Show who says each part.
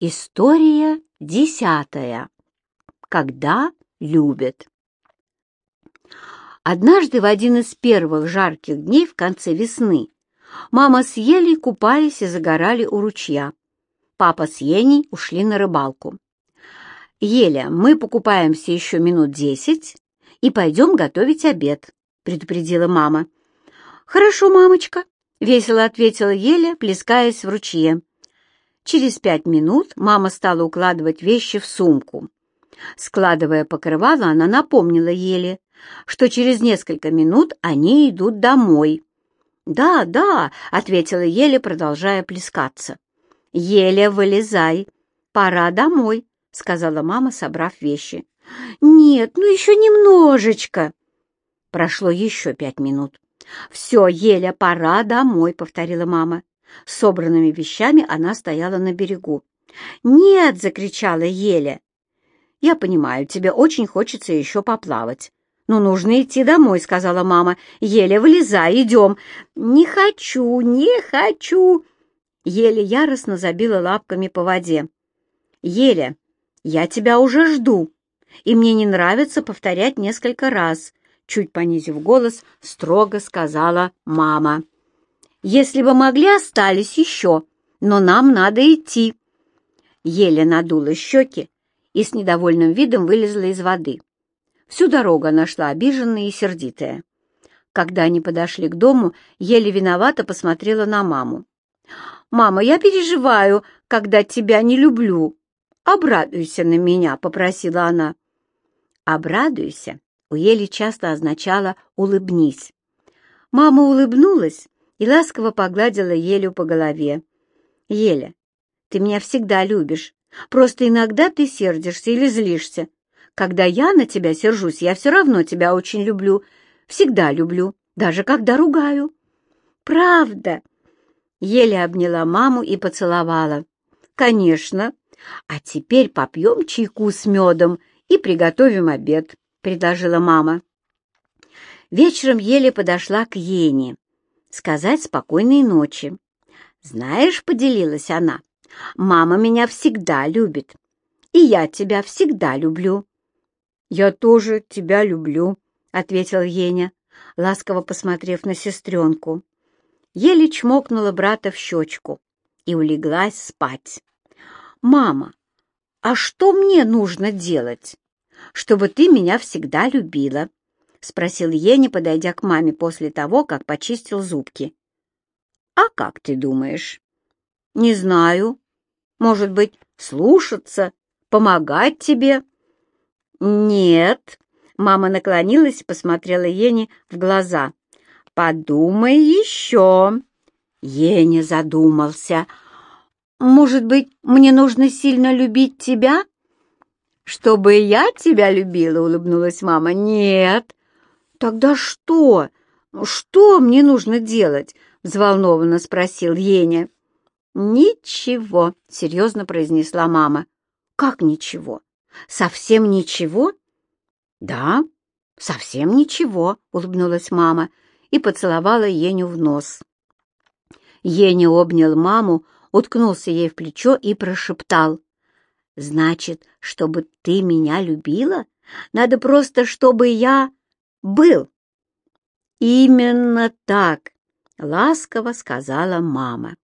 Speaker 1: История десятая. Когда любят. Однажды в один из первых жарких дней в конце весны мама с Елей купались и загорали у ручья. Папа с Еней ушли на рыбалку. «Еля, мы покупаемся еще минут десять и пойдем готовить обед», — предупредила мама. «Хорошо, мамочка», — весело ответила Еля, плескаясь в ручье. Через пять минут мама стала укладывать вещи в сумку. Складывая покрывало, она напомнила Еле, что через несколько минут они идут домой. «Да, да», — ответила Еля, продолжая плескаться. «Еля, вылезай, пора домой», — сказала мама, собрав вещи. «Нет, ну еще немножечко». Прошло еще пять минут. «Все, Еля, пора домой», — повторила мама. Собранными вещами она стояла на берегу. «Нет!» — закричала Еля. «Я понимаю, тебе очень хочется еще поплавать. Но нужно идти домой», — сказала мама. «Еля, вылезай, идем». «Не хочу, не хочу!» Еля яростно забила лапками по воде. «Еля, я тебя уже жду, и мне не нравится повторять несколько раз», чуть понизив голос, строго сказала мама. Если бы могли, остались еще, но нам надо идти». Еле надула щеки и с недовольным видом вылезла из воды. Всю дорогу она шла обиженная и сердитая. Когда они подошли к дому, еле виновато посмотрела на маму. «Мама, я переживаю, когда тебя не люблю. Обрадуйся на меня», — попросила она. «Обрадуйся» у Ели часто означало «улыбнись». Мама улыбнулась и ласково погладила Елю по голове. «Еля, ты меня всегда любишь, просто иногда ты сердишься или злишься. Когда я на тебя сержусь, я все равно тебя очень люблю, всегда люблю, даже когда ругаю». «Правда?» Еля обняла маму и поцеловала. «Конечно. А теперь попьем чайку с медом и приготовим обед», — предложила мама. Вечером Еля подошла к Ене сказать спокойной ночи. «Знаешь, — поделилась она, — мама меня всегда любит, и я тебя всегда люблю». «Я тоже тебя люблю», — ответил Еня, ласково посмотрев на сестренку. Еле чмокнула брата в щечку и улеглась спать. «Мама, а что мне нужно делать, чтобы ты меня всегда любила?» — спросил Ени, подойдя к маме после того, как почистил зубки. «А как ты думаешь?» «Не знаю. Может быть, слушаться, помогать тебе?» «Нет», — мама наклонилась и посмотрела Ени в глаза. «Подумай еще». Еня задумался. «Может быть, мне нужно сильно любить тебя?» «Чтобы я тебя любила?» — улыбнулась мама. «Нет, «Тогда что? Что мне нужно делать?» — взволнованно спросил Еня. «Ничего», — серьезно произнесла мама. «Как ничего? Совсем ничего?» «Да, совсем ничего», — улыбнулась мама и поцеловала Еню в нос. Еня обнял маму, уткнулся ей в плечо и прошептал. «Значит, чтобы ты меня любила, надо просто, чтобы я был. Именно так, ласково сказала мама.